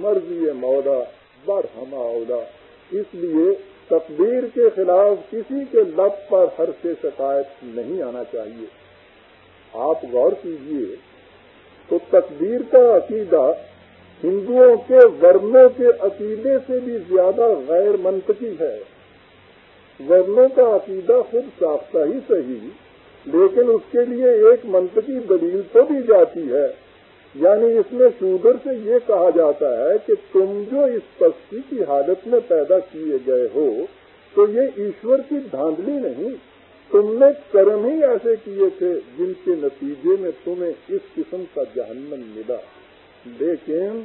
مرضی مولا بر ہما اولا اس لیے تقدیر کے خلاف کسی کے لب پر ہر سے شکایت نہیں آنا چاہیے۔ آپ غور کیجیے تو تقدیر کا عقیدہ ہندوؤں کے ورنوں کے عقیدے سے بھی زیادہ غیر منطقی ہے۔ ورنوں کا عقیدہ خود ساختہ ہی صحیح، لیکن اس کے لیے ایک منطقی دلیل تو دی جاتی ہے۔ یعنی اس میں شوگر سے یہ کہا جاتا ہے کہ تم جو اس پستی کی حالت میں پیدا کیے گئے ہو، تو یہ ایشور کی دھاندلی نہیں، تم نے کرم ہی ایسے کیے تھے جن کے نتیجے میں تمہیں اس قسم کا جہنم ملا۔ لیکن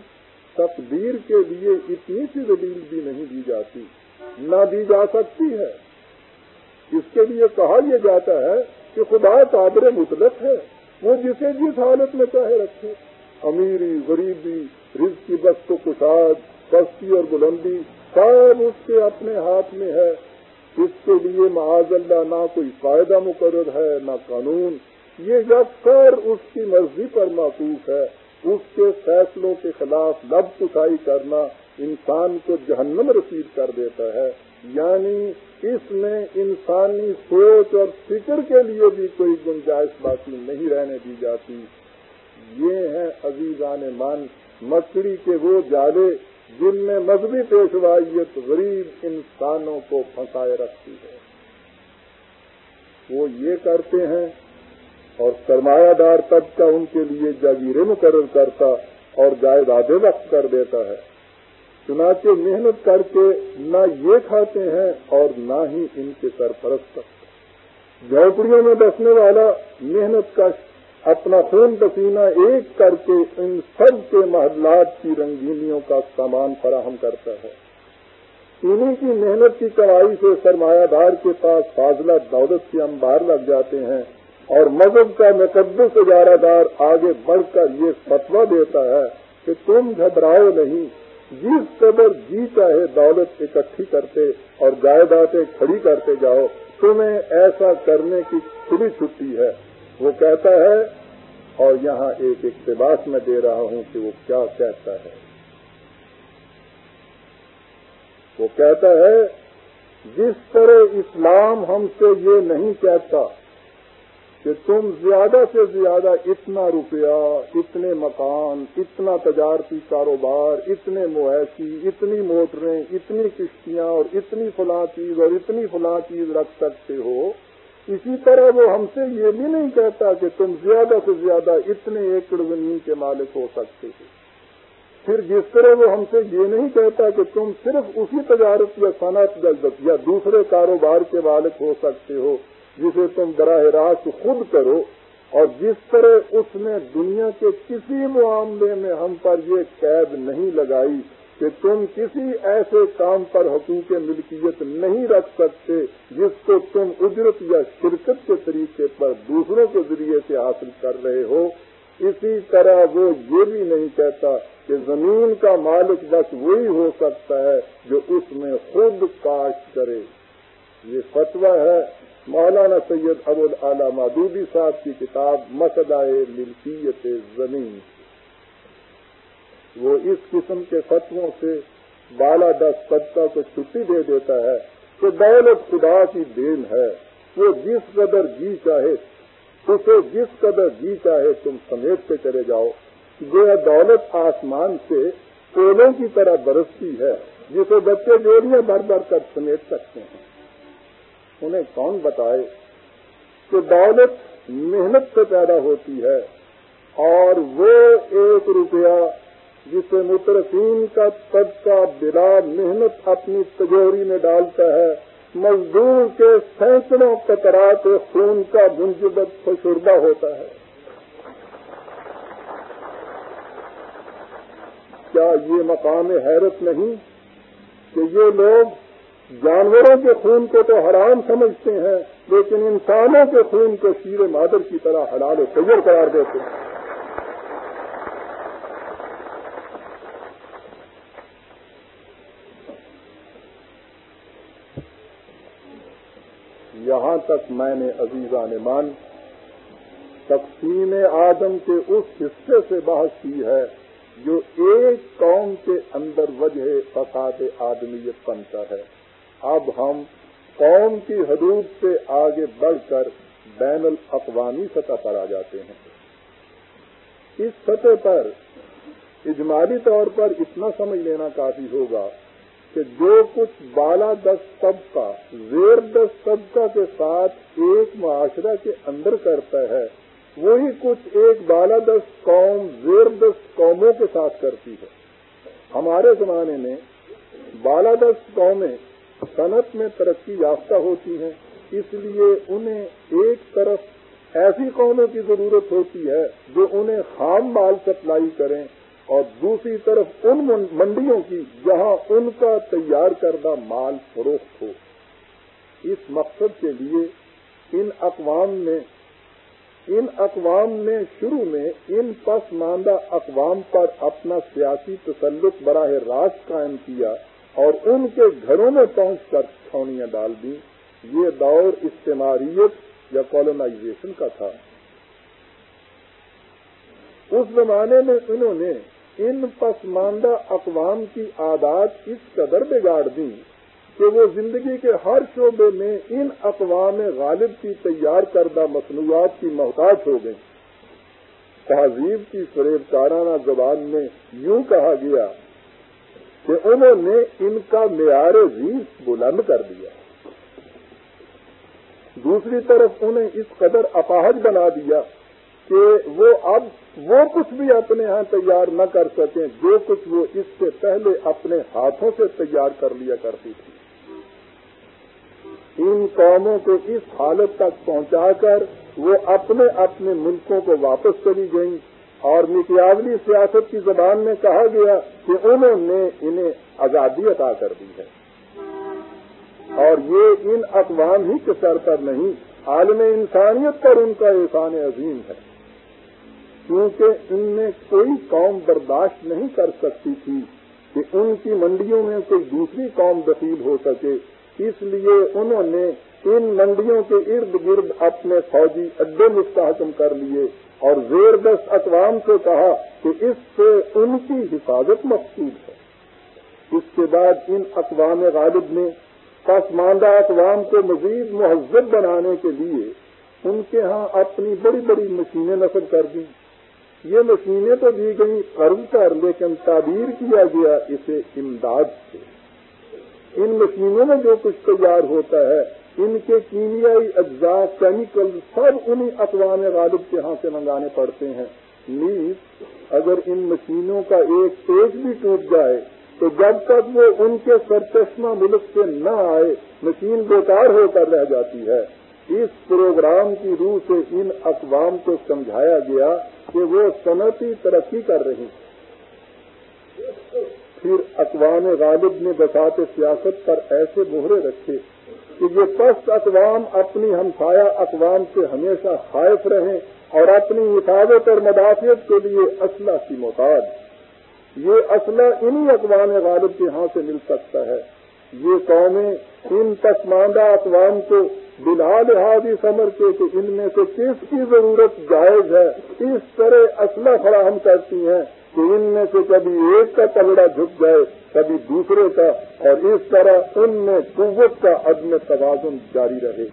تقدیر کے لیے اتنی سی دلیل بھی نہیں دی جاتی، نہ دی جا سکتی ہے۔ اس کے لیے کہا یہ جاتا ہے کہ خدا قابر مطلق ہے، وہ جسے جس حالت میں چاہے رکھے۔ امیری، غریبی رزق کی بست و کشاد پستی اور بلندی، سب اس کے اپنے ہاتھ میں ہے۔ اس کے لیے معاذ اللہ نہ کوئی فائدہ مقرر ہے، نہ قانون۔ یہ یکسر اس کی مرضی پر معقوف ہے۔ اس کے فیصلوں کے خلاف لب کشائی کرنا انسان کو جہنم رسید کر دیتا ہے۔ یعنی اس میں انسانی سوچ اور فکر کے لیے بھی کوئی گنجائش باقی نہیں رہنے دی جاتی۔ یہ ہیں عزیزان مان مکڑی کے وہ جالے جن میں مذہبی پیشوائیت غریب انسانوں کو پھنسائے رکھتی ہے۔ وہ یہ کرتے ہیں اور سرمایہ دار طبقہ ان کے لیے جاگیریں مقرر کرتا اور جائیدادیں وقت کر دیتا ہے۔ چنانچہ محنت کر کے نہ یہ کھاتے ہیں اور نہ ہی ان کے سرپرست۔ جھوپڑیوں میں بسنے والا محنت کا اپنا خون پسینہ ایک کر کے ان سب کے محلات کی رنگینیوں کا سامان فراہم کرتا ہے۔ انہیں کی محنت کی کڑائی سے سرمایہ دار کے پاس فاضلہ دولت کے انبار لگ جاتے ہیں اور مذہب کا مقدس اجارہ دار آگے بڑھ کر یہ فتوا دیتا ہے کہ تم گھبراؤ نہیں، جس قدر جی چاہے دولت اکٹھی کرتے اور جائیدادیں کھڑی کرتے جاؤ، تمہیں ایسا کرنے کی کھلی چھٹی ہے۔ وہ کہتا ہے اور یہاں ایک اقتباس میں دے رہا ہوں کہ وہ کیا کہتا ہے۔ وہ کہتا ہے، جس طرح اسلام ہم سے یہ نہیں کہتا کہ تم زیادہ سے زیادہ اتنا روپیہ، اتنے مکان، اتنا تجارتی کاروبار، اتنے مویشی، اتنی موٹریں، اتنی کشتیاں اور اتنی فلاں چیز اور اتنی فلاں چیز رکھ سکتے ہو اسی طرح وہ ہم سے یہ بھی نہیں کہتا کہ تم زیادہ سے زیادہ اتنے ایکڑ زمین کے مالک ہو سکتے ہو۔ پھر جس طرح وہ ہم سے یہ نہیں کہتا کہ تم صرف اسی تجارت یا صنعت یا دوسرے کاروبار کے مالک ہو سکتے ہو، جسے تم براہ راست خود کرو، اور جس طرح اس نے دنیا کے کسی معاملے میں ہم پر یہ قید نہیں لگائی کہ تم کسی ایسے کام پر حقوق ملکیت نہیں رکھ سکتے جس کو تم اجرت یا شرکت کے طریقے پر دوسروں کے ذریعے سے حاصل کر رہے ہو۔ اسی طرح وہ یہ بھی نہیں کہتا کہ زمین کا مالک بس وہی ہو سکتا ہے جو اس میں خود کاشت کرے۔ یہ فتویٰ ہے مولانا سید ابو العلی مادودی صاحب کی کتاب مسئلہ ملکیت زمین۔ وہ اس قسم کے فتووں سے بالا دس طبقہ کو چھٹی دے دیتا ہے کہ دولت خدا کی دین ہے۔ وہ جس قدر جی چاہے، اسے جس قدر جی چاہے تم سمیٹ کے چلے جاؤ۔ جو دولت آسمان سے کولوں کی طرح برستی ہے، جسے بچے جوڑیاں بھر بھر کر سمیٹ سکتے ہیں۔ انہیں کون بتائے کہ دولت محنت سے پیدا ہوتی ہے اور وہ ایک روپیہ جسے مترسین کا طبقہ بلا محنت اپنی تجوری میں ڈالتا ہے، مزدور کے سینکڑوں قطرات خون کا منجبت خوشردہ ہوتا ہے۔ کیا یہ مقام حیرت نہیں کہ یہ لوگ جانوروں کے خون کو تو حرام سمجھتے ہیں، لیکن انسانوں کے خون کو شیر مادر کی طرح حلال و تیار قرار دیتے ہیں یہاں تک میں نے عزیزان مان، تقسیم آدم کے اس حصے سے بحث کی ہے جو ایک قوم کے اندر وجہ فساد آدمیت بنتا ہے۔ اب ہم قوم کی حدود سے آگے بڑھ کر بین الاقوامی سطح پر آ جاتے ہیں۔ اس سطح پر اجمالی طور پر اتنا سمجھ لینا کافی ہوگا کہ جو کچھ بالا دس طبقہ، زیر دس طبقہ کے ساتھ ایک معاشرہ کے اندر کرتا ہے، وہی کچھ ایک بالا دس قوم، زیر دس قوموں کے ساتھ کرتی ہے۔ ہمارے زمانے میں بالا دس قومیں صنعت میں ترقی یافتہ ہوتی ہیں، اس لیے انہیں ایک طرف ایسی قوموں کی ضرورت ہوتی ہے جو انہیں خام مال سپلائی کریں اور دوسری طرف ان منڈیوں کی، جہاں ان کا تیار کردہ مال فروخت ہو۔ اس مقصد کے لیے ان اقوام نے ان اقوام نے شروع میں ان پسماندہ اقوام پر اپنا سیاسی تسلط براہ راست قائم کیا اور ان کے گھروں میں پہنچ کر چھونیاں ڈال دیں۔ یہ دور استعماریت یا کالونائزیشن کا تھا۔ اس زمانے میں انہوں نے ان پسماندہ اقوام کی عادات اس قدر بگاڑ دی کہ وہ زندگی کے ہر شعبے میں ان اقوام غالب کی تیار کردہ مصنوعات کی محتاج ہو گئیں۔ تہذیب کی فریب کارانہ زبان میں یوں کہا گیا کہ انہوں نے ان کا معیار ریس بلند کر دیا۔ دوسری طرف انہیں اس قدر اپاہج بنا دیا کہ وہ اب وہ کچھ بھی اپنے ہاں تیار نہ کر سکیں، جو کچھ وہ اس سے پہلے اپنے ہاتھوں سے تیار کر لیا کرتی تھی۔ ان قوموں کو اس حالت تک پہنچا کر وہ اپنے اپنے ملکوں کو واپس چلی گئیں۔ اور مکیاولی سیاست کی زبان میں کہا گیا کہ انہوں نے انہیں آزادی عطا کر دی ہے۔ اور یہ ان اقوام ہی کے سر پر نہیں، عالم انسانیت پر ان کا احسان عظیم ہے۔ کیونکہ ان میں کوئی قوم برداشت نہیں کر سکتی تھی کہ ان کی منڈیوں میں کوئی دوسری قوم دخیل ہو سکے۔ اس لیے انہوں نے ان منڈیوں کے ارد گرد اپنے فوجی اڈے مستحکم کر لیے اور زیر دست اقوام سے کہا کہ اس سے ان کی حفاظت مقصود ہے۔ اس کے بعد ان اقوام غالب نے پسماندہ اقوام کو مزید مہذب بنانے کے لیے ان کے ہاں اپنی بڑی بڑی مشینیں نصب کر دیں۔ یہ مشینیں تو دی گئی قرض کر لیکن تعبیر کیا گیا اسے امداد سے۔ ان مشینوں میں جو کچھ تیار ہوتا ہے، ان کے کیمیائی اجزاء، کیمیکل سب انہیں اقوام غالب کے ہاں سے منگانے پڑتے ہیں۔ نیز، اگر ان مشینوں کا ایک پیج بھی ٹوٹ جائے، تو جب تک وہ ان کے سرچشمہ ملک سے نہ آئے، مشین بیکار ہو کر رہ جاتی ہے۔ اس پروگرام کی روح سے ان اقوام کو سمجھایا گیا کہ وہ صنعتی ترقی کر رہی پھر اقوام غالب نے بسات سیاست پر ایسے مہرے رکھے کہ یہ پست اقوام اپنی ہمسایہ اقوام سے ہمیشہ خائف رہیں اور اپنی حفاظت اور مدافعت کے لیے اسلحہ کی محتاج یہ اسلحہ انہی اقوام غالب کے ہاں سے مل سکتا ہے۔ یہ قومیں ان پسماندہ اقوام کو بلا لحاظی سمر کے کہ ان میں سے کس کی ضرورت جائز ہے؟ اس طرح اسلحہ فراہم کرتی ہیں کہ ان میں سے کبھی ایک کا تگڑا جھک جائے، کبھی دوسرے کا، اور اس طرح ان میں قوت کا عدم توازن جاری رہے۔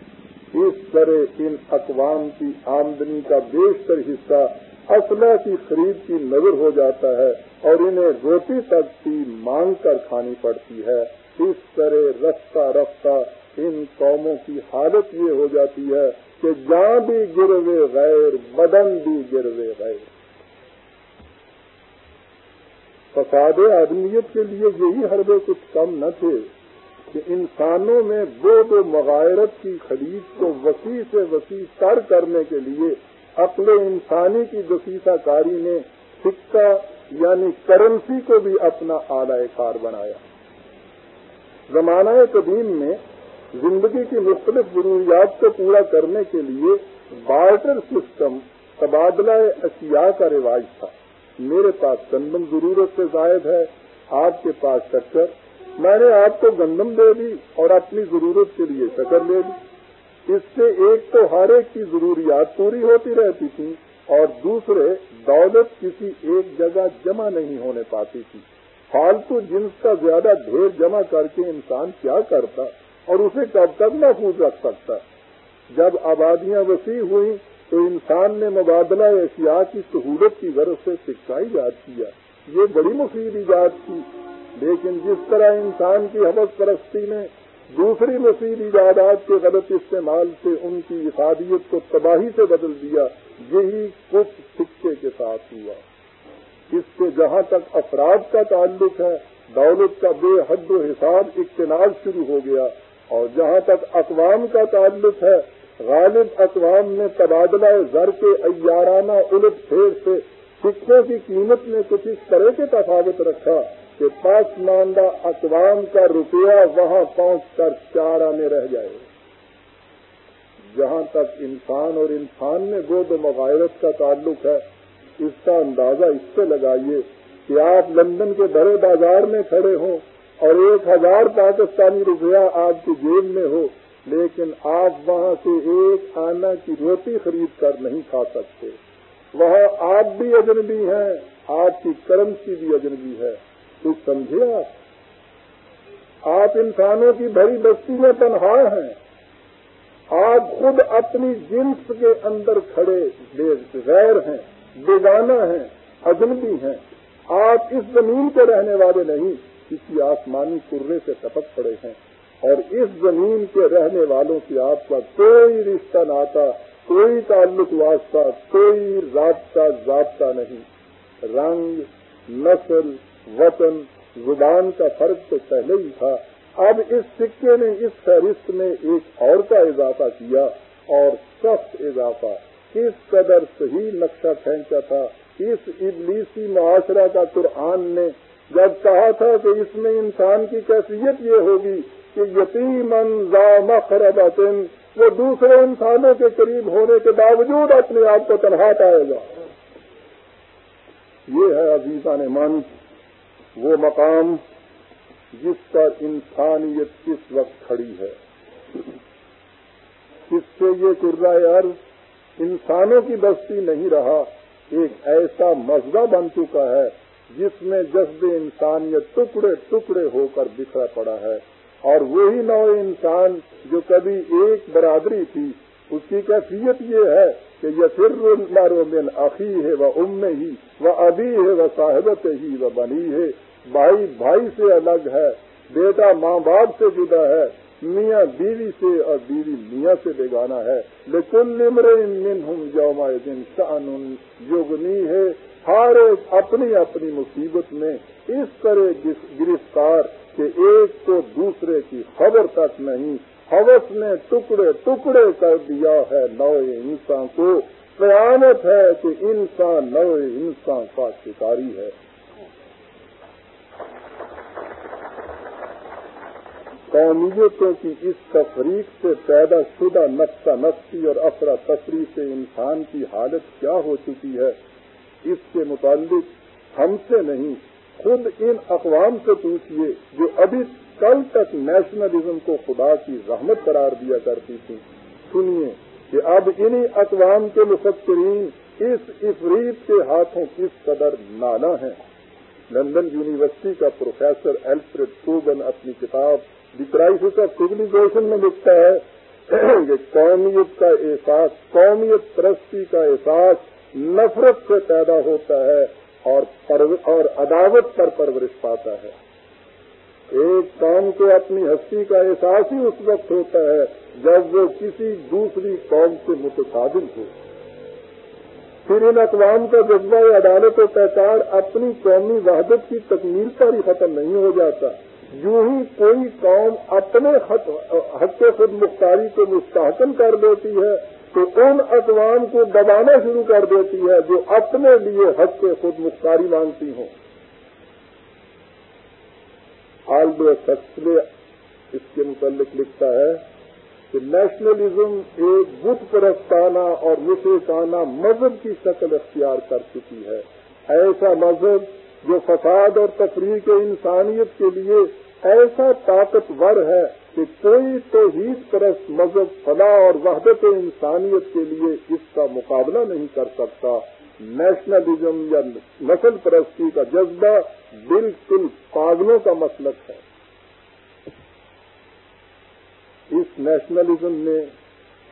اس طرح ان اقوام کی آمدنی کا بیشتر حصہ اسلحہ کی خرید کی نظر ہو جاتا ہے اور انہیں روٹی تک کی مانگ کر کھانی پڑتی ہے۔ اس طرح رفتہ رفتہ ان قوموں کی حالت یہ ہو جاتی ہے کہ جاں بھی گروے غیر، بدن بھی گروے غیر۔ فساد آدمیت کے لیے یہی حربے کچھ کم نہ تھے کہ انسانوں میں وہ دو مغائرت کی خرید کو وسیع سے وسیع تر کرنے کے لیے عقل انسانی کی دسیسہ کاری نے سکہ یعنی کرنسی کو بھی اپنا اعلی کار بنایا۔ زمانہ قدیم میں زندگی کی مختلف ضروریات کو پورا کرنے کے لیے بارٹر سسٹم تبادلہ اشیاء کا رواج تھا۔ میرے پاس گندم ضرورت سے زائد ہے۔ آپ کے پاس شکر۔ میں نے آپ کو گندم دے دی اور اپنی ضرورت کے لیے شکر لے دی اس سے ایک تو ہر ایک کی ضروریات پوری ہوتی رہتی تھی اور دوسرے دولت کسی ایک جگہ جمع نہیں ہونے پاتی تھی۔ فالتو جنس کا زیادہ ڈھیر جمع کر کے انسان کیا کرتا؟ اور اسے کب تک محفوظ رکھ سکتا جب آبادیاں وسیع ہوئیں تو انسان نے مبادلہ اشیاء کی سہولت کی غرض سے سکھا ایجاد کیا یہ بڑی مفید ایجاد تھی۔ لیکن جس طرح انسان کی حوث پرستی نے دوسری مفید ایجادات کے غلط استعمال سے ان کی افادیت کو تباہی سے بدل دیا، یہی کچھ سکے کے ساتھ ہوا۔ اس سے جہاں تک افراد کا تعلق ہے، دولت کا بے حد و حساب اقتناج شروع ہو گیا۔ اور جہاں تک اقوام کا تعلق ہے، غالب اقوام نے تبادلہ زر کے ایارانہ الٹ پھیر سے سکھوں کی قیمت میں کچھ اس طرح کے تفاوت رکھا کہ پسماندہ اقوام کا روپیہ وہاں پہنچ کر چار آنے رہ جائے۔ جہاں تک انسان اور انسان میں گود و مغائرت کا تعلق ہے، اس کا اندازہ اس سے لگائیے کہ آپ لندن کے بڑے بازار میں کھڑے ہوں اور ایک ہزار پاکستانی روپیہ آپ کی جیب میں ہو، لیکن آپ وہاں سے ایک آنا کی روٹی خرید کر نہیں کھا سکتے۔ وہاں آپ بھی اجنبی ہیں، آپ کی کرنسی بھی اجنبی ہے۔ کچھ سمجھے آپ؟ آپ انسانوں کی بھری بستی میں تنہا ہیں۔ آپ خود اپنی جنس کے اندر کھڑے غیر ہیں، بیگانہ ہیں، اجنبی ہیں۔ آپ اس زمین کے رہنے والے نہیں۔ کسی آسمانی کرنے سے ٹپک پڑے ہیں اور اس زمین کے رہنے والوں سے آپ کا کوئی رشتہ ناتا کوئی تعلق واسطہ، کوئی رابطہ ضابطہ نہیں۔ رنگ، نسل، وطن، زبان کا فرق تو پہلے ہی تھا۔ اب اس سکے نے اس فہرست میں ایک اور کا اضافہ کیا اور سخت اضافہ۔ کس قدر صحیح نقشہ کھینچا تھا۔ اس ابلیسی معاشرہ کا قرآن نے جب کہا تھا کہ اس میں انسان کی کیفیت یہ ہوگی کہ یتیمن مخربتن وہ دوسرے انسانوں کے قریب ہونے کے باوجود اپنے آپ کو تنہا پائے گا یہ ہے عزیزہ نے من وہ مقام جس پر انسانیت اس وقت کھڑی ہے۔ اس سے یہ کرائے عرض، انسانوں کی بستی نہیں رہا، ایک ایسا مزہ بن چکا ہے جس میں جذب انسانیت ٹکڑے ٹکڑے ہو کر بکھرا پڑا ہے اور وہی نو انسان جو کبھی ایک برادری تھی، اس کی کیفیت یہ ہے کہ یہ پھر مارو من عقی ہے وہ ام ہی وہ ابھی ہے وہ صاحبت ہی وہ بنی ہے بھائی بھائی سے الگ ہے، بیٹا ماں باپ سے جدا ہے، میاں بیوی سے اور بیوی میاں سے بیگانا ہے۔ لیکن نمر من ہوں جوما دن شان یوگنی ہے ہر ایک اپنی اپنی مصیبت میں اس طرح گرفتار کہ ایک تو دوسرے کی خبر تک نہیں، حوث نے ٹکڑے ٹکڑے کر دیا ہے نو انسان کو۔ قیامت ہے کہ انسان نو انسان کا شکاری ہے۔ قومیتوں کی اس تفریق سے پیدا شدہ نقصہ نقصی اور افرا تفریح سے انسان کی حالت کیا ہو چکی ہے؟ اس کے متعلق ہم سے نہیں، خود ان اقوام سے پوچھیے جو ابھی کل تک نیشنلزم کو خدا کی رحمت قرار دیا کرتی تھی سنیے کہ اب انہی اقوام کے مفکرین اس افریت کے ہاتھوں کس قدر نانا ہیں۔ لندن یونیورسٹی کا پروفیسر ایلفریڈ کوگن اپنی کتاب دی کرائسس آف سیولیزیشن میں لکھتا ہے کہ قومیت کا احساس، قومیت پرستی کا احساس نفرت سے پیدا ہوتا ہے اور اور عداوت پر پرورش پاتا ہے۔ ایک قوم کو اپنی ہستی کا احساس ہی اس وقت ہوتا ہے جب وہ کسی دوسری قوم سے متصادم ہو۔ پھر ان اقوام کا جذبہ عدالت و پہچان اپنی قومی وحدت کی تکمیل پر ہی ختم نہیں ہو جاتا۔ یوں ہی کوئی قوم اپنے حق خود مختاری کو مستحکم کر دیتی ہے۔ تو ان اقوام کو دبانا شروع کر دیتی ہے جو اپنے لیے حق کے خود مختاری مانگتی ہوں۔ آلڈو سکسلے اس کے متعلق لکھتا ہے کہ نیشنلزم ایک بت پرستانہ اور مشرقانہ مذہب کی شکل اختیار کر چکی ہے۔ ایسا مذہب جو فساد اور تفریح کے انسانیت کے لیے ایسا طاقتور ہے کہ کوئی توحید پرست مذہب، فلاح اور وحدت انسانیت کے لیے اس کا مقابلہ نہیں کر سکتا۔ نیشنلزم یا نسل پرستی کا جذبہ بالکل پاگلوں کا مسلک ہے۔ اس نیشنلزم نے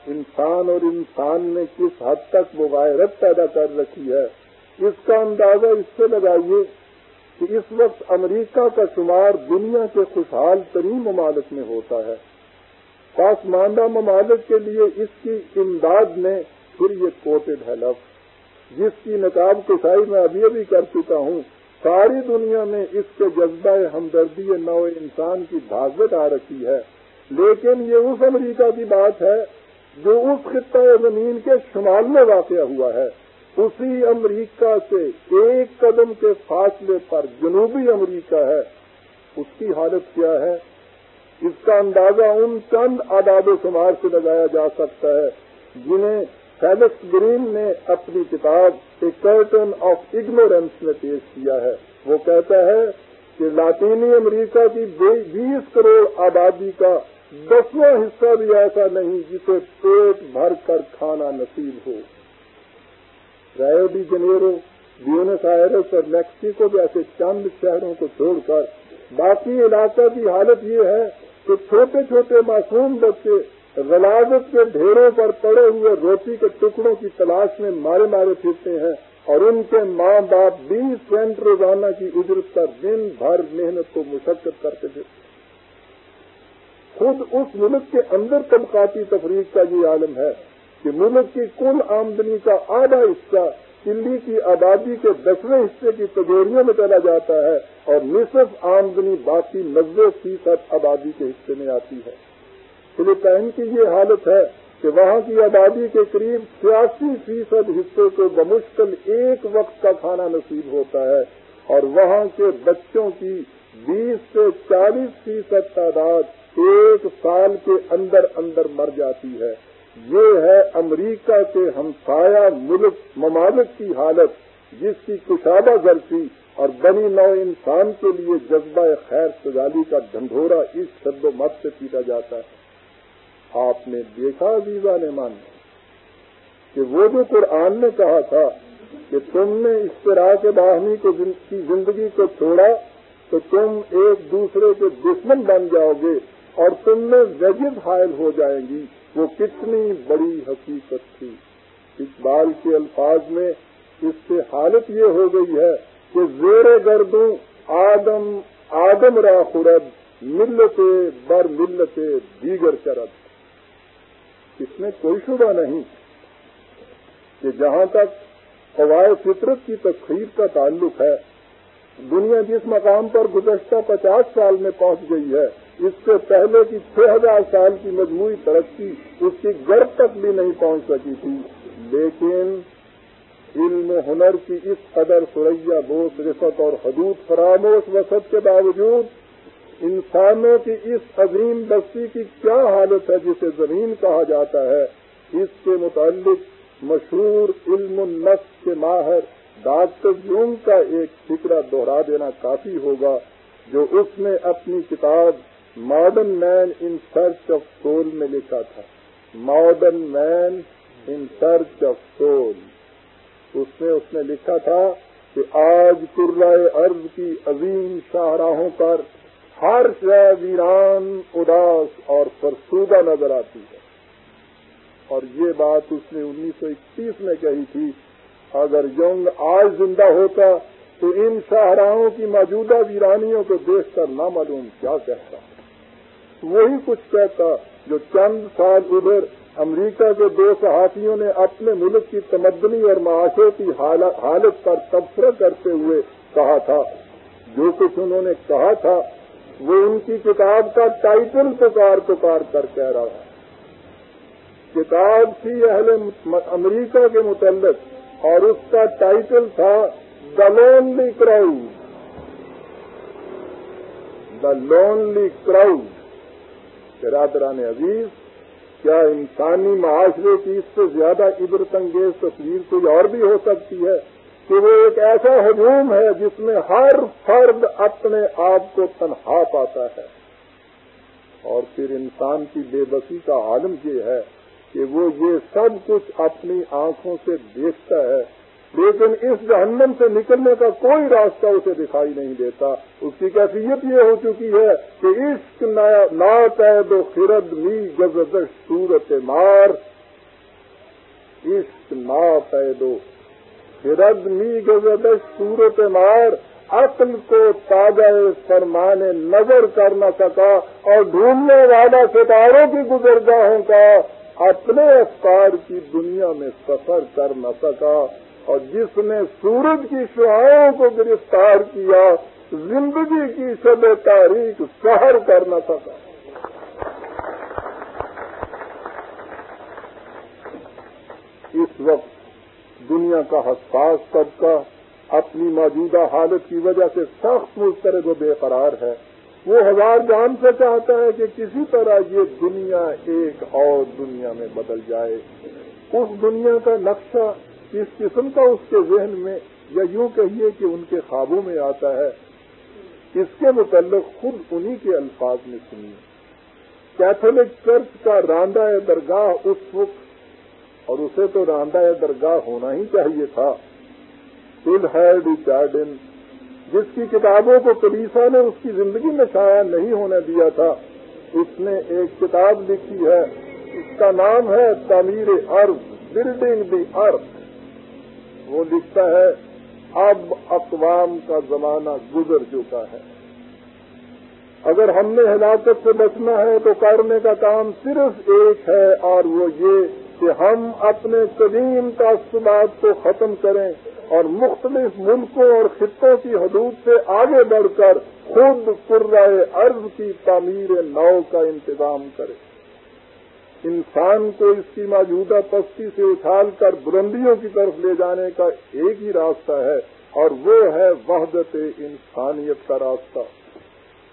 انسان اور انسان نے کس حد تک مغایرت پیدا کر رکھی ہے، اس کا اندازہ اس سے لگائیے کہ اس وقت امریکہ کا شمار دنیا کے خوشحال ترین ممالک میں ہوتا ہے۔ پاسماندہ ممالک کے لیے اس کی امداد میں پھر یہ کوٹڈ ہے لفظ جس کی نقاب کشائی میں ابھی ابھی کر چکا ہوں، ساری دنیا میں اس کے جذبہ ہمدردی نو انسان کی بھاگت آ رکھی ہے۔ لیکن یہ اس امریکہ کی بات ہے جو اس خطۂ زمین کے شمال میں واقع ہوا ہے۔ اسی امریکہ سے ایک قدم کے فاصلے پر جنوبی امریکہ ہے۔ اس کی حالت کیا ہے؟ اس کا اندازہ ان چند آداد و شمار سے لگایا جا سکتا ہے جنہیں فیلکس گرین نے اپنی کتاب اے کرٹن آف اگنورینس میں پیش کیا ہے۔ وہ کہتا ہے کہ لاطینی امریکہ کی بیس کروڑ آبادی کا دسواں حصہ بھی ایسا نہیں جسے پیٹ بھر کر کھانا نصیب ہو۔ Rio de Janeiro Buenos Aires اور میکسیکو جیسے چند شہروں کو چھوڑ کر، باقی علاقہ کی حالت یہ ہے کہ چھوٹے چھوٹے معصوم بچے غلاظت کے ڈھیروں پر پڑے ہوئے روٹی کے ٹکڑوں کی تلاش میں مارے مارے پھرتے ہیں اور ان کے ماں باپ بیس سینٹ روزانہ کی اجرت کا دن بھر محنت کو مشقت کرتے تھے۔ خود اس ملک کے اندر طبقاتی تفریق کا یہ عالم ہے۔ کہ ملک کی کل آمدنی کا آدھا حصہ دلی کی آبادی کے دسویں حصے کی تجوریوں میں چلا جاتا ہے اور نصف آمدنی باقی نبے فیصد آبادی کے حصے میں آتی ہے۔ فلپائن کی یہ حالت ہے کہ وہاں کی آبادی کے قریب چھیاسی فیصد حصے کو بمشکل ایک وقت کا کھانا نصیب ہوتا ہے اور وہاں کے بچوں کی بیس سے چالیس فیصد تعداد ایک سال کے اندر اندر مر جاتی ہے۔ یہ ہے امریکہ کے ہمسایہ ملک ممالک کی حالت، جس کی کشادہ غلطی اور بنی نو انسان کے لیے جذبہ خیر سجالی کا ڈھنڈورا اس شد و مت سے پیٹا جاتا ہے۔ آپ نے دیکھا ویزا نے مان کہ وہ جو قرآن نے کہا تھا کہ تم نے اس طرح کے باہمی کی زندگی کو چھوڑا، تو تم ایک دوسرے کے دشمن بن جاؤ گے اور تم میں وجب حائل ہو جائیں گی۔ وہ کتنی بڑی حقیقت تھی۔ اقبال کے الفاظ میں اس سے حالت یہ ہو گئی ہے کہ زیر گردوں آدم آدم را خرد ملتے بر ملتے دیگر چرد اس میں کوئی شبہ نہیں کہ جہاں تک قواعد فطرت کی تقریب کا تعلق ہے دنیا جس مقام پر گزشتہ پچاس سال میں پہنچ گئی ہے، اس سے پہلے کی چھ ہزار سال کی مجموعی ترقی اس کی گھر تک بھی نہیں پہنچ سکی تھی۔ لیکن علم و ہنر کی اس قدر سریا، بوس، رفت اور حدود، فراموش وسط کے باوجود انسانوں کی اس عظیم بستی کی کیا حالت ہے جسے زمین کہا جاتا ہے؟ اس کے متعلق مشہور علم النفس کے ماہر ڈاکٹر یونگ کا ایک فکرہ دوہرا دینا کافی ہوگا جو اس نے اپنی کتاب modern man in search of soul میں لکھا تھا۔ Modern man in search of soul اس میں اس نے لکھا تھا کہ آج کرائے ارض کی عظیم شاہراہوں پر ہر شہ ویران، اداس اور فرسودہ نظر آتی ہے۔ اور یہ بات اس نے انیس سو اکتیس میں کہی تھی اگر یونگ آج زندہ ہوتا تو ان شاہراہوں کی موجودہ ویرانیوں کو دیکھ کر نامعلوم کیا کہتا۔ وہی کچھ کہتا جو چند سال ادھر امریکہ کے دو صحافیوں نے اپنے ملک کی تمدنی اور معاشرتی حالت پر تبصرہ کرتے ہوئے کہا تھا۔ جو کچھ انہوں نے کہا تھا، وہ ان کی کتاب کا ٹائٹل پکار پکار کر کہہ رہا ہے۔ کتاب تھی اہل امریکہ کے متعلق۔ اور اس کا ٹائٹل تھا the lonely crowd the lonely crowd برادران عزیز، کیا انسانی معاشرے کی اس سے زیادہ عبرت انگیز تصویر کوئی اور بھی ہو سکتی ہے کہ وہ ایک ایسا ہجوم ہے جس میں ہر فرد اپنے آپ کو تنہا پاتا ہے؟ اور پھر انسان کی بے بسی کا عالم یہ ہے کہ وہ یہ سب کچھ اپنی آنکھوں سے دیکھتا ہے، لیکن اس جہنم سے نکلنے کا کوئی راستہ اسے دکھائی نہیں دیتا۔ اس کی کیفیت یہ ہو چکی ہے کہ عشق نا قید و خرد می گزدش صورت مار۔ عشق نا قید و خرد می گزدش صورت مار۔ عقل کو تازہ فرمان نظر کر نہ سکا اور ڈھونڈنے والا ستاروں کی گزرگاہوں کا اپنے افکار کی دنیا میں سفر کر نہ سکا اور جس نے سورج کی شعاؤں کو گرفتار کیا، زندگی کی شب تاریخ سہر کر نہ سکا۔ اس وقت دنیا کا حساس طبقہ اپنی موجودہ حالت کی وجہ سے سخت مسترد و بے قرار ہے۔ وہ ہزار جان سے چاہتا ہے کہ کسی طرح یہ دنیا ایک اور دنیا میں بدل جائے۔ اس دنیا کا نقشہ کس قسم کا اس کے ذہن میں یا یوں کہیے کہ ان کے خوابوں میں آتا ہے۔ اس کے متعلق خود انہی کے الفاظ میں سنیے۔ کیتھولک چرچ کا راندہ درگاہ اس وقت، اور اسے تو راندہ درگاہ ہونا ہی چاہیے تھا۔ فل ہیڈ چارڈن جس کی کتابوں کو کلیسا نے اس کی زندگی میں شائع نہیں ہونے دیا تھا، اس نے ایک کتاب لکھی ہے، اس کا نام ہے تعمیر ارض بلڈنگ دی ارتھ وہ لکھتا ہے، اب اقوام کا زمانہ گزر چکا ہے۔ اگر ہم نے ہلاکت سے بچنا ہے تو کرنے کا کام صرف ایک ہے، اور وہ یہ کہ ہم اپنے قدیم تعصبات کو ختم کریں۔ اور مختلف ملکوں اور خطوں کی حدود سے آگے بڑھ کر خود قرائے ارض کی تعمیر نو کا انتظام کریں انسان کو اس کی موجودہ پستی سے اچھال کر بلندیوں کی طرف لے جانے کا ایک ہی راستہ ہے، اور وہ ہے وحدت انسانیت کا راستہ۔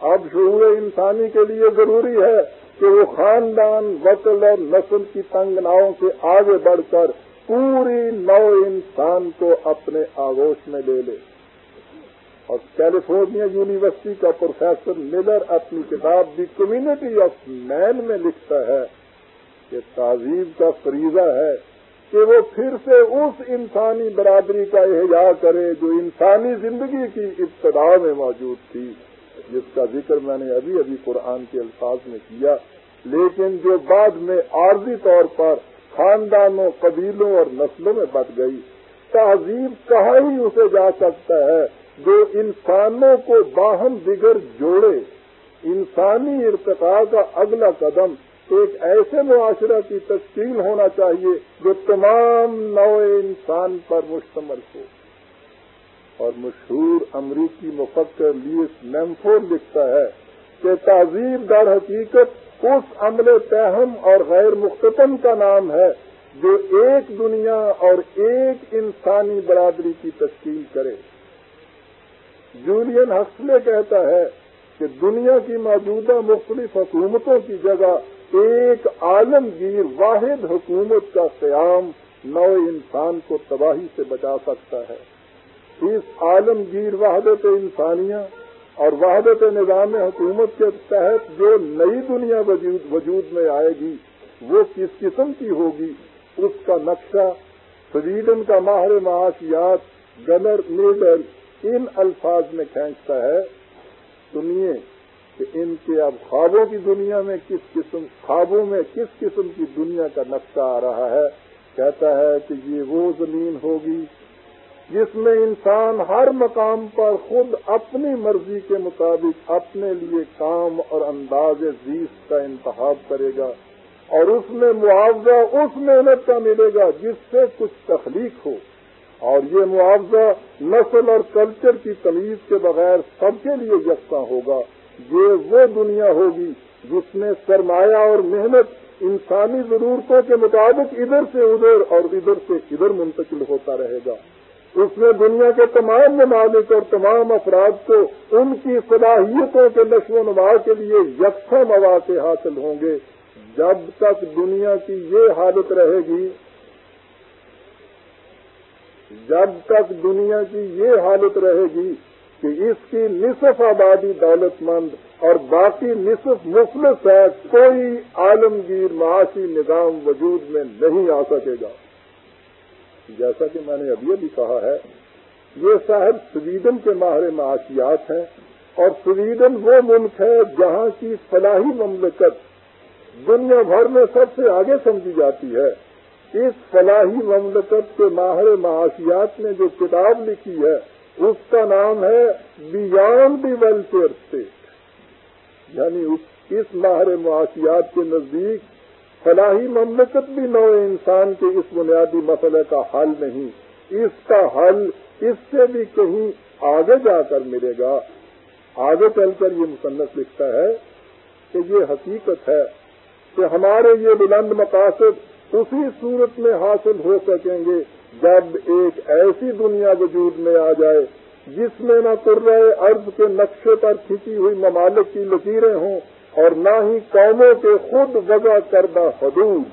اب شعور انسانی کے لیے ضروری ہے کہ وہ خاندان وطل اور نسل کی تنگ ناؤں سے آگے بڑھ کر پوری نو انسان کو اپنے آگوش میں لے لے۔ اور کیلیفورنیا یونیورسٹی کا پروفیسر ملر اپنی کتاب دی کمیونٹی آف مین میں لکھتا ہے کہ تہذیب کا فریضہ ہے کہ وہ پھر سے اس انسانی برادری کا احجا کرے جو انسانی زندگی کی ابتدا میں موجود تھی، جس کا ذکر میں نے ابھی ابھی قرآن کے الفاظ میں کیا۔ لیکن جو بعد میں عارضی طور پر خاندانوں، قبیلوں اور نسلوں میں بٹ گئی۔ تہذیب کہاں ہی اسے جا سکتا ہے؟ جو انسانوں کو باہم دیگر جوڑے۔ انسانی ارتقاء کا اگلا قدم ایک ایسے معاشرہ کی تشکیل ہونا چاہیے جو تمام نو انسان پر مشتمل ہو۔ اور مشہور امریکی مفکر لیس میمفور لکھتا ہے کہ تہذیب در حقیقت اس عمل تہم اور غیر مختتم کا نام ہے جو ایک دنیا اور ایک انسانی برادری کی تشکیل کرے۔ جولین ہسلے کہتا ہے کہ دنیا کی موجودہ مختلف حکومتوں کی جگہ ایک عالمگیر واحد حکومت کا قیام نو انسان کو تباہی سے بچا سکتا ہے۔ اس عالمگیر وحدت انسانیہ اور وحدت نظام حکومت کے تحت جو نئی دنیا وجود وجود میں آئے گی، وہ کس قسم کی ہوگی؟ اس کا نقشہ، سویڈن کا ماہر معاشیات، گنر میڈل ان الفاظ میں کھینچتا ہے۔ سنیے کہ ان کے اب خوابوں کی دنیا میں کس قسم خوابوں میں کس قسم کی دنیا کا نقشہ آ رہا ہے۔ کہتا ہے کہ یہ وہ زمین ہوگی جس میں انسان ہر مقام پر خود اپنی مرضی کے مطابق اپنے لیے کام اور انداز زیس کا انتخاب کرے گا اور اس میں معاوضہ، اس محنت کا ملے گا جس سے کچھ تخلیق ہو۔ اور یہ معاوضہ نسل اور کلچر کی تمیز کے بغیر سب کے لیے یکساں ہوگا یہ وہ دنیا ہوگی جس میں سرمایہ اور محنت انسانی ضرورتوں کے مطابق ادھر سے ادھر اور ادھر سے ادھر منتقل ہوتا رہے گا۔ اس میں دنیا کے تمام ممالک اور تمام افراد کو ان کی صلاحیتوں کے نشو و نما کے لیے یکساں مواقع حاصل ہوں گے۔ جب تک دنیا کی یہ حالت رہے گی، جب تک دنیا کی یہ حالت رہے گی کہ اس کی نصف آبادی دولت مند اور باقی نصف مفلس ہے، کوئی عالمگیر معاشی نظام وجود میں نہیں آ سکے گا۔ جیسا کہ میں نے ابھی ابھی کہا ہے، یہ صاحب سویڈن کے ماہر معاشیات ہیں اور سویڈن وہ ملک ہے جہاں کی فلاحی مملکت دنیا بھر میں سب سے آگے سمجھی جاتی ہے۔ اس فلاحی مملکت کے ماہر معاشیات نے جو کتاب لکھی ہے، اس کا نام ہے بیانڈ دی ویلفیئر اسٹیٹ یعنی اس ماہر معاشیات کے نزدیک فلاحی مملکت بھی نو انسان کے اس بنیادی مسئلے کا حل نہیں۔ اس کا حل اس سے بھی کہیں آگے جا کر ملے گا۔ آگے چل کر یہ مصنف لکھتا ہے کہ یہ حقیقت ہے کہ ہمارے یہ بلند مقاصد اسی صورت میں حاصل ہو سکیں گے جب ایک ایسی دنیا وجود میں آ جائے جس میں نہ رہے ارض کے نقشے پر کھینچی ہوئی ممالک کی لکیریں ہوں اور نہ ہی قوموں کے خود وضع کردہ حدود۔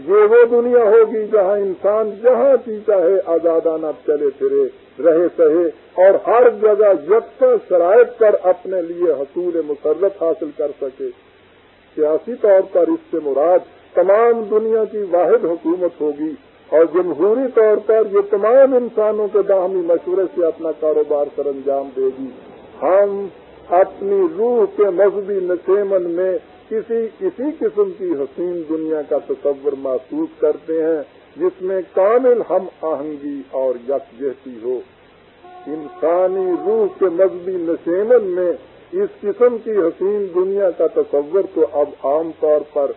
یہ وہ دنیا ہوگی جہاں انسان جہاں کی چاہے آزادانہ چلے پھرے، رہے سہے، اور ہر جگہ یکساں شرائط پر اپنے لیے حصول مسرت حاصل کر سکے۔ سیاسی طور پر اس سے مراد تمام دنیا کی واحد حکومت ہوگی، اور جمہوری طور پر یہ تمام انسانوں کے باہمی مشورے سے اپنا کاروبار سر انجام دے گی۔ ہم اپنی روح کے مذہبی نشیمن میں کسی اسی قسم کی حسین دنیا کا تصور محسوس کرتے ہیں، جس میں کامل ہم آہنگی اور یکجہتی ہو۔ انسانی روح کے مذہبی نشیمن میں اس قسم کی حسین دنیا کا تصور تو اب عام طور پر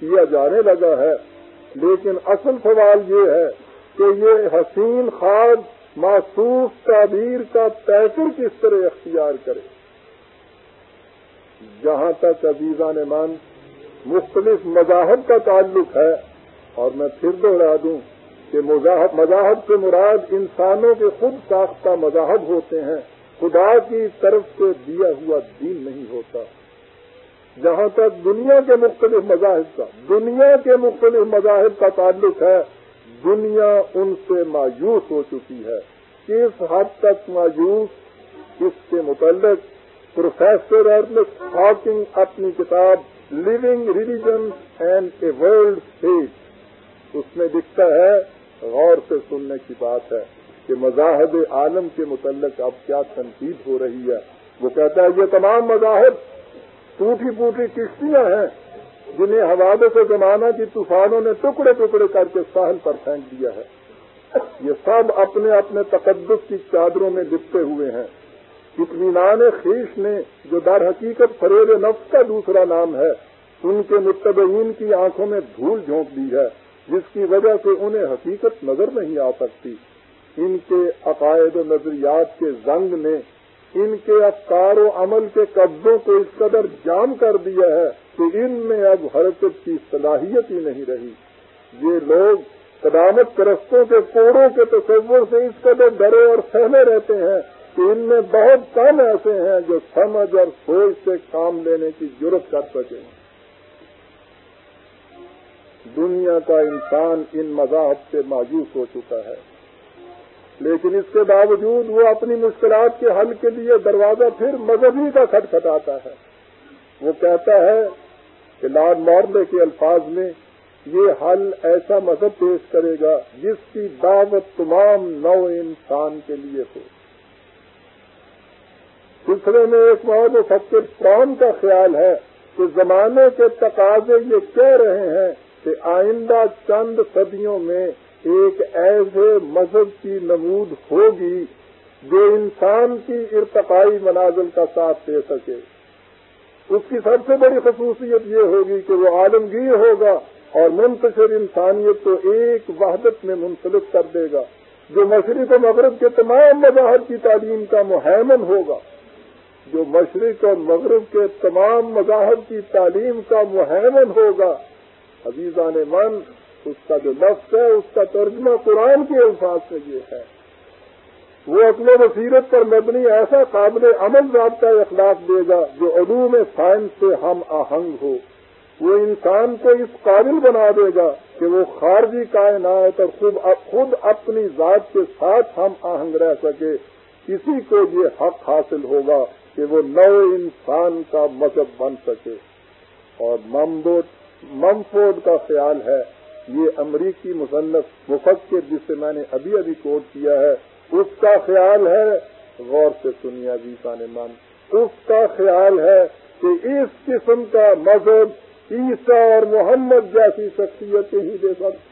کیا جانے لگا ہے۔ لیکن اصل سوال یہ ہے کہ یہ حسین خواب محسوس تعبیر کا پیکر کس طرح اختیار کرے؟ جہاں تک عزیزان مان، مختلف مذاہب کا تعلق ہے، اور میں پھر دوہرا دوں کہ مذاہب سے مراد انسانوں کے خود ساختہ مذاہب ہوتے ہیں۔ خدا کی طرف سے دیا ہوا دین نہیں ہوتا۔ جہاں تک دنیا کے مختلف مذاہب کا، دنیا کے مختلف مذاہب کا تعلق ہے، دنیا ان سے مایوس ہو چکی ہے۔ کس حد تک مایوس؟ اس کے متعلق پروفیسر ارنس ہاکنگ اپنی کتاب living religion and a world faith اس میں دکھتا ہے غور سے سننے کی بات ہے کہ مذاہب عالم کے متعلق اب کیا تنقید ہو رہی ہے۔ وہ کہتا ہے، یہ تمام مذاہب ٹوٹی پوٹی کشتیاں ہیں، جنہیں حوالے سے زمانہ کی طوفانوں نے ٹکڑے ٹکڑے کر کے ساحل پر پھینک دیا ہے۔ یہ سب اپنے اپنے تقدس کی چادروں میں لپٹے ہوئے ہیں۔ اطمینان خیش نے جو در حقیقت فریب نفس کا دوسرا نام ہے، ان کے متبعین کی آنکھوں میں دھول جھونک دی ہے، جس کی وجہ سے انہیں حقیقت نظر نہیں آ سکتی۔ ان کے عقائد و نظریات کے زنگ نے ان کے افکار و عمل کے قبضوں کو اس قدر جام کر دیا ہے کہ ان میں اب حرکت کی صلاحیت ہی نہیں رہی۔ یہ لوگ قدامت پرستوں کے کوڑوں کے تصور سے اس قدر ڈرے اور سہمے رہتے ہیں کہ ان میں بہت کم ایسے ہیں جو سمجھ اور سوچ سے کام لینے کی ضرورت کر سکیں دنیا کا انسان ان مذاہب سے مایوس ہو چکا ہے۔ لیکن اس کے باوجود وہ اپنی مشکلات کے حل کے لیے دروازہ پھر مذہبی کا کھٹکھٹاتا ہے۔ وہ کہتا ہے کہ لارڈ مارلے کے الفاظ میں یہ حل ایسا مذہب پیش کرے گا جس کی دعوت تمام نو انسان کے لیے ہو۔ سلسلے میں ایک بہت فکر فرام کا خیال ہے کہ زمانے کے تقاضے یہ کہہ رہے ہیں کہ آئندہ چند صدیوں میں ایک ایسے مذہب کی نمود ہوگی جو انسان کی ارتقائی منازل کا ساتھ دے سکے۔ اس کی سب سے بڑی خصوصیت یہ ہوگی کہ وہ عالمگیر ہوگا اور منتشر انسانیت کو ایک وحدت میں منسلک کر دے گا، جو مشرق و مغرب کے تمام مذاہب کی تعلیم کا مہمن ہوگا۔ جو مشرق اور مغرب کے تمام مذاہب کی تعلیم کا مہمن ہوگا۔ عزیزان من، اس کا جو لفظ ہے، اس کا ترجمہ قرآن کے الفاظ سے یہ ہے۔ وہ اپنے بصیرت پر مبنی ایسا قابل عمل ضابطہ اخلاق دے گا جو علوم سائنس سے ہم آہنگ ہو۔ وہ انسان کو اس قابل بنا دے گا کہ وہ خارجی کائنات اور خود خود اپنی ذات کے ساتھ ہم آہنگ رہ سکے۔ کسی کو یہ حق حاصل ہوگا۔ کہ وہ نو انسان کا مذہب بن سکے۔ اور ممفورڈ کا خیال ہے، یہ امریکی مصنف مفکر جس سے میں نے ابھی ابھی کوٹ کیا ہے، اس کا خیال ہے، غور سے سنیا جی کا من اس کا خیال ہے کہ اس قسم کا مذہب عیسیٰ اور محمد جیسی شخصیتیں ہی دے سکتے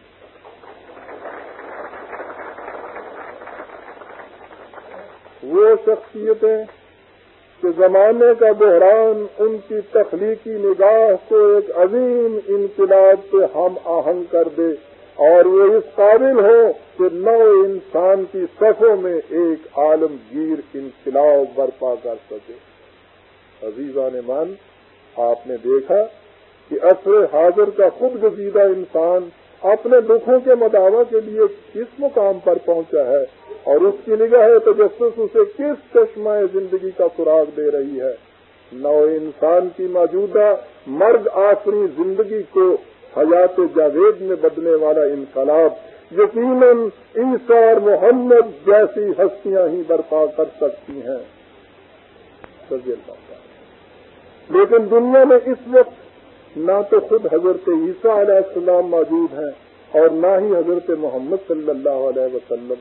وہ شخصیتیں کہ زمانے کا بحران ان کی تخلیقی نگاہ کو ایک عظیم انقلاب سے ہم آہنگ کر دے اور وہ اس قابل ہو کہ نو انسان کی صفوں میں ایک عالمگیر انقلاب برپا کر سکے۔ عزیزہ نے مان آپ نے دیکھا کہ عصر حاضر کا خود گزیدہ انسان اپنے دکھوں کے مداوع کے لیے کس مقام پر پہنچا ہے۔ اور اس کی نگاہ تجسس اسے کس چشمہ زندگی کا سراغ دے رہی ہے؟ نو انسان کی موجودہ مرد آخری زندگی کو حیات جاوید میں بدلنے والا انقلاب یقیناً عیسیٰ اور محمد جیسی ہستیاں ہی برپا کر سکتی ہیں۔ لیکن دنیا میں اس وقت نہ تو خود حضرت عیسیٰ علیہ السلام موجود ہیں اور نہ ہی حضرت محمد صلی اللہ علیہ وسلم۔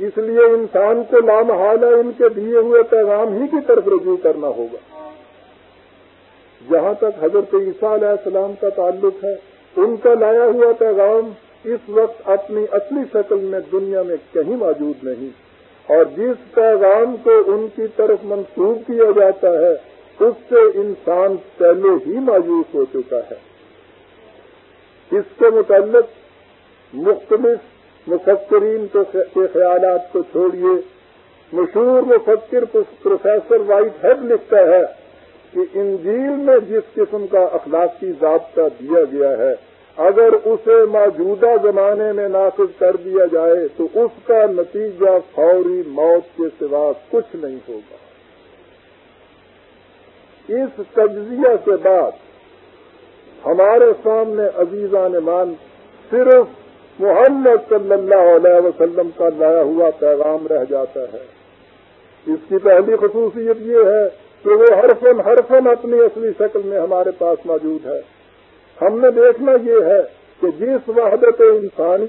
اس لیے انسان کو لامحالہ ان کے دیے ہوئے پیغام ہی کی طرف رجوع کرنا ہوگا۔ جہاں تک حضرت عیسیٰ علیہ السلام کا تعلق ہے۔ ان کا لایا ہوا پیغام اس وقت اپنی اصلی شکل میں دنیا میں کہیں موجود نہیں۔ اور جس پیغام کو ان کی طرف منسوخ کیا جاتا ہے، اس سے انسان پہلے ہی مایوس ہو چکا ہے۔ اس کے متعلق مختلف مفکرین کے خیالات کو چھوڑیے۔ مشہور مفکر پروفیسر وائٹ ہیڈ لکھتا ہے کہ انجیل میں جس قسم کا اخلاقی ضابطہ دیا گیا ہے، اگر اسے موجودہ زمانے میں نافذ کر دیا جائے تو اس کا نتیجہ فوری موت کے سوا کچھ نہیں ہوگا۔ اس تجزیہ کے بعد ہمارے سامنے عزیزان مان صرف محمد صلی اللہ علیہ وسلم کا لایا ہوا پیغام رہ جاتا ہے۔ اس کی پہلی خصوصیت یہ ہے کہ وہ ہر حرفن اپنی اصلی شکل میں ہمارے پاس موجود ہے۔ ہم نے دیکھنا یہ ہے کہ جس وحدت انسانی